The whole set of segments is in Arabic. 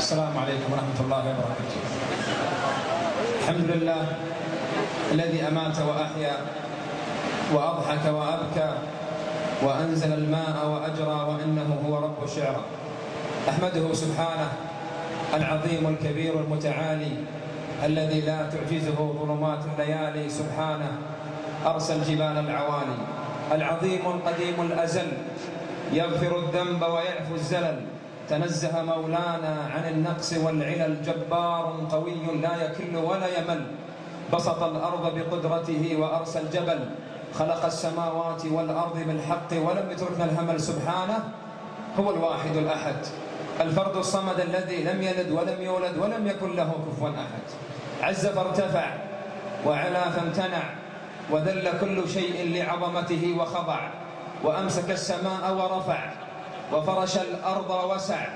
السلام عليكم ورحمة الله وبركاته. الحمد لله الذي أمات وأحيا وأضحك وأبكى وأنزل الماء وأجرى وإنه هو رب الشعرى أحمده سبحانه العظيم الكبير المتعالي الذي لا تعجزه ظلمات الليالي سبحانه أرسل جبال العوالي. العظيم القديم الأزل يغفر الذنب ويعفو الزلل. تنزه مولانا عن النقص والعلل جبار قوي لا يكل ولا يمل. بسط الأرض بقدرته وأرسى الجبل. خلق السماوات والأرض بالحق ولم يتركنا الهمل. سبحانه هو الواحد الأحد. الفرد الصمد الذي لم يلد ولم يولد ولم يكن له كفوا أحد. عز فارتفع وعلا فامتنع وذل كل شيء لعظمته وخضع. وأمسك السماء ورفع. وفرش الأرض ووسع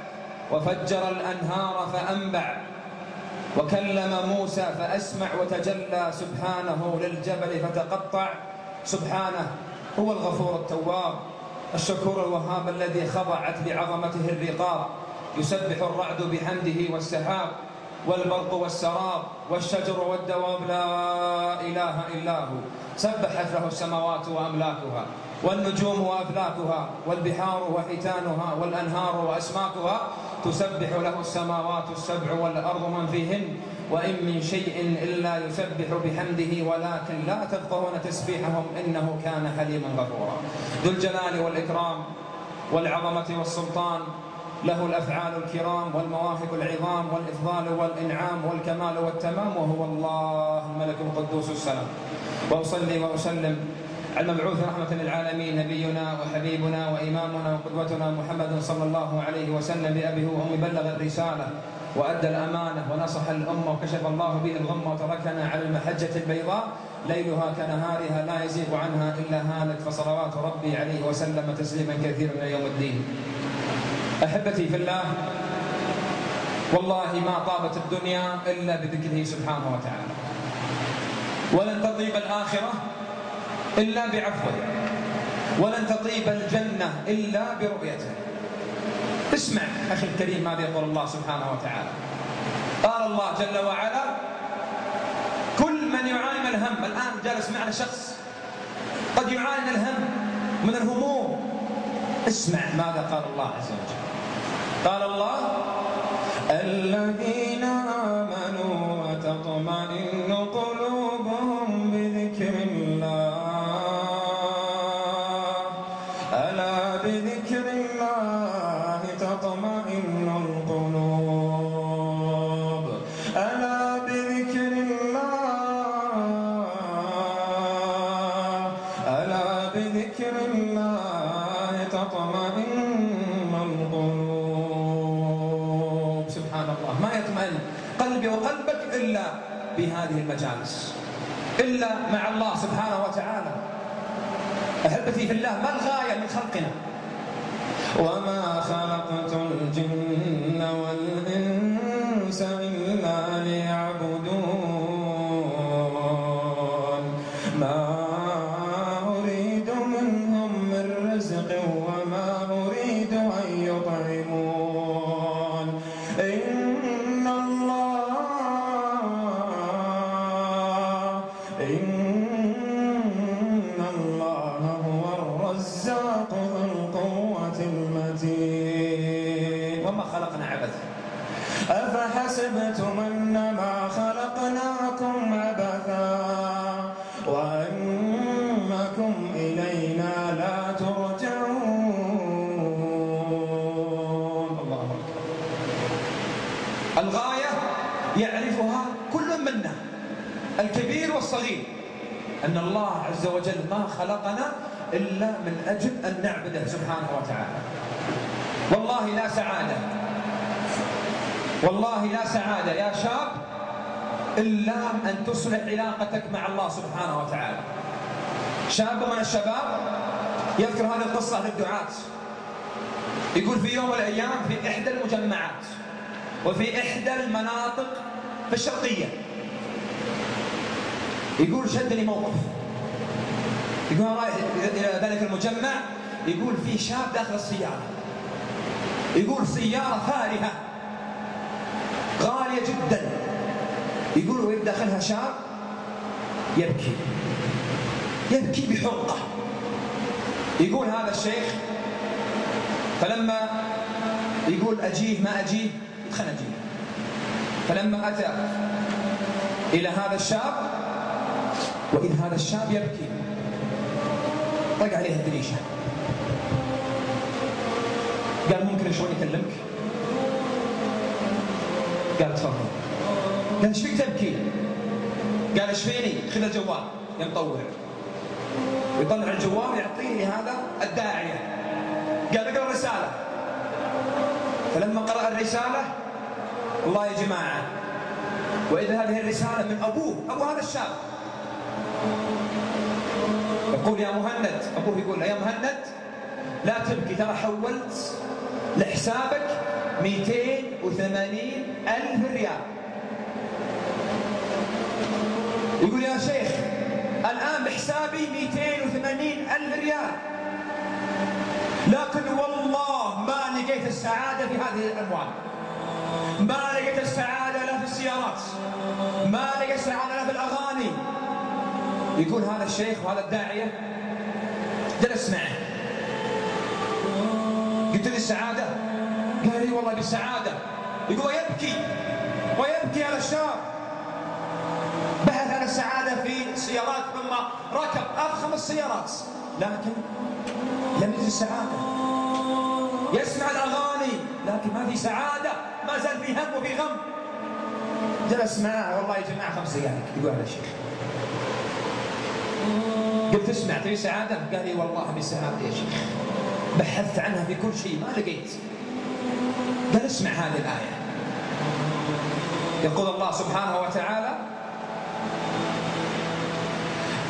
وفجر الأنهار فأنبع وكلم موسى فأسمع وتجلى سبحانه للجبل فتقطع. سبحانه هو الغفور التواب الشكور الوهاب الذي خضعت بعظمته الرقاب. يسبح الرعد بحمده والسحاب والبرق والسراب والشجر والدواب. لا إله إلا هو. سبحت له السماوات وأملاكها. والنجوم وأفلاكها والبحار وحيتانها والأنهار وأسماكها تسبح له السماوات السبع والأرض من فيهن وإن من شيء إلا يسبح بحمده ولكن لا تفقهون تسبيحهم إنه كان حليما غفورا. ذو الجلال والإكرام والعظمة والسلطان له الأفعال الكرام والمواهب العظام والإفضال والإنعام والكمال والتمام وهو الله الملك القدوس السلام. وأصلي وأسلم المبعوث رحمة للعالمين نبينا وحبيبنا وإمامنا وقدوتنا محمد صلى الله عليه وسلم بأبيه وأمه بلغ الرسالة وأدى الأمانة ونصح الأمة وكشف الله به الغمة وتركنا على المحجة البيضاء. ليلها كنهارها لا يزيغ عنها إلا هانت فصلوات ربي عليه وسلم تسليما كثيرا إلى يوم الدين. أحبتي في الله والله ما طابت الدنيا إلا بذكره سبحانه وتعالى. ولن تطيب الآخرة إلا بعفوه. ولن تطيب الجنة إلا برؤيته. اسمع أخي الكريم ماذا يقول الله سبحانه وتعالى. قال الله جل وعلا كل من يعاني من الهم الآن جالس معنا شخص قد يعاني من الهم من الهموم. اسمع ماذا قال الله عز وجل. قال الله الذين آمنوا وتطمئن إلا بهذه المجالس. إلا مع الله سبحانه وتعالى. أحبتي في الله ما الغاية من خلقنا؟ وما خلقت الجن والإنس ذو القوة المتين. وما خلقنا عبثا؟ أفحسبتم أنما خلقناكم عبثا وأنكم إلينا لا ترجعون. الله أكبر. الغاية يعرفها كل منا الكبير والصغير أن الله عز وجل ما خلقنا إلا من أجل أن نعبده سبحانه وتعالى. والله لا سعادة. والله لا سعادة يا شاب إلا أن تصلح علاقتك مع الله سبحانه وتعالى. شاب من الشباب يذكر هذه القصة للدعاة يقول في يوم من الأيام في إحدى المجمعات وفي إحدى المناطق في الشرقية. يقول شدني موقف. يقول رايح إلى ذلك المجمع يقول في شاب داخل السيارة. يقول سيارة فارهة. غالية جدا. يقول وإذ داخلها شاب؟ يبكي. يبكي بحرقة يقول هذا الشيخ فلما يقول أجيه ما أجيه خلنا أجيه. فلما أتى إلى هذا الشاب وإذ هذا الشاب يبكي طق عليه الدريشة. قال ممكن شلون يكلمك؟ قال تفضل. قال إيش فيك تبكي؟ قال إيش فيني خذ الجوال. يا مطور يطلع الجوال يعطيه لهذا الداعية. قال اقرأ الرسالة فلما قرأ الرسالة الله يا جماعة وإذا هذه الرسالة من أبوه أبو هذا الشاب. يقول يا مهند أبوه يقول يا مهند لا تبكي ترى حولت لحسابك 280 ألف ريال. يقول يا شيخ الآن بحسابي 280 ألف ريال. لكن والله ما لقيت السعادة في هذه الأموال. ما لقيت السعادة لا في السيارات. ما لقيت السعادة لا في الأغاني. يقول هذا الشيخ وهذا الداعية جلس معه. قلت لي السعادة؟ قال لي والله بالسعادة. يقول ويبكي. ويبكي على الشاب. بحث عن السعادة في السيارات ثم ركب أفخم السيارات. لكن لم يجد السعادة. يسمع الأغاني لكن ما في سعادة. ما زال في هم وفي غم. جلس معاه والله يا جماعة خمس دقائق. يقول هذا الشيخ. قلت اسمع تبي سعادة؟ قال لي والله ابي سعادة يا شيخ. بحثت عنها في كل شيء ما لقيت. قال اسمع هذه الآية. يقول الله سبحانه وتعالى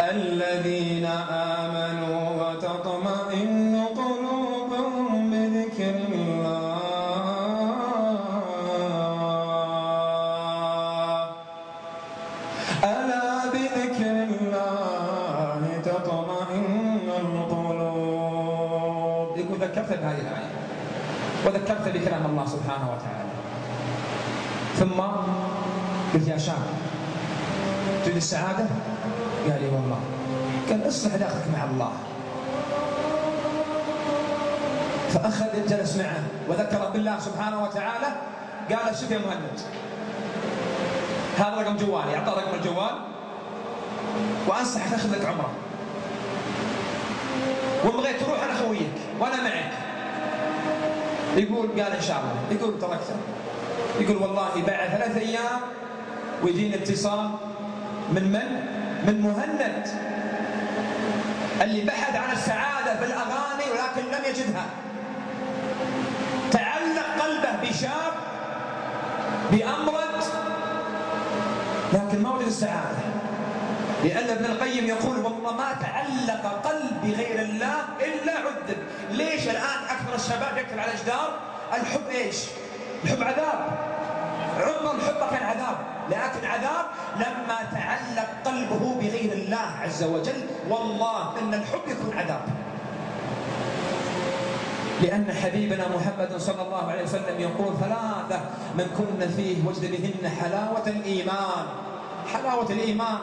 الذين آمنوا وتطمئن قلوبهم بذكر الله. ألا بذكر ذكرت بهذه الآية. وذكرت بكلام الله سبحانه وتعالى. ثم قلت يا شاب تريد السعادة؟ قال لي والله. قال اصلح داخلك مع الله. فأخذ جلس معه وذكر بالله سبحانه وتعالى. قال شوف يا مهند. هذا رقم جوالي. أعطاه رقم الجوال. وأنصحك تاخذ لك عمرة. وإن بغيت تروح أنا معك يقول قال إن شاء الله. يقول تركته يقول والله بعد ثلاث أيام ويجيني اتصال من من؟ من مهند. اللي بحث عن السعادة في الأغاني ولكن لم يجدها. تعلق قلبه بشاب بأمرد لكن ما وجد السعادة. لأن ابن القيم يقول والله ما تعلق قلب بغير الله إلا عذب ليش الآن الشباب يكتب على الجدار الحب إيش؟ الحب عذاب. عمر الحب كان عذاب؟ لكن عذاب لما تعلق قلبه بغير الله عز وجل. والله إن الحب يكون عذاب. لأن حبيبنا محمد صلى الله عليه وسلم يقول ثلاثة من كن فيه وجد بهن حلاوة الإيمان. حلاوة الإيمان.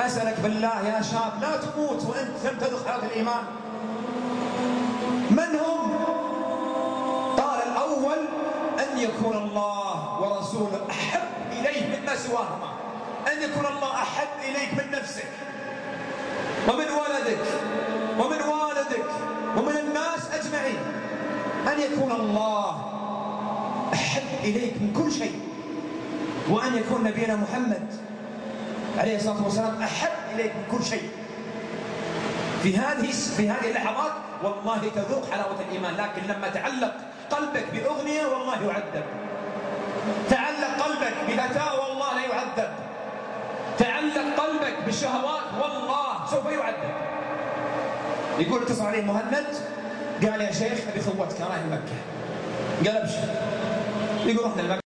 أسألك بالله يا شاب لا تموت وأنت لم تذق حلاوة الإيمان. من هم؟ يكون الله ورسوله أحب إليه مما سواهما. أن يكون الله أحب إليك من نفسك. ومن ولدك. ومن والدك. ومن الناس أجمعين. أن يكون الله أحب إليك من كل شيء. وأن يكون نبينا محمد عليه الصلاة والسلام أحب إليك من كل شيء. في هذه في هذه اللحظات والله تذوق حلاوة الإيمان لكن لما تعلق قلبك بأغنية والله يعذب. تعلق قلبك بفتاة والله لا يعذب. تعلق قلبك بالشهوات والله سوف يعذب. يقول اتصل عليه مهند قال يا شيخ أبي خوتك رايح مكة. قال أبشر. يقول رحنا لمكه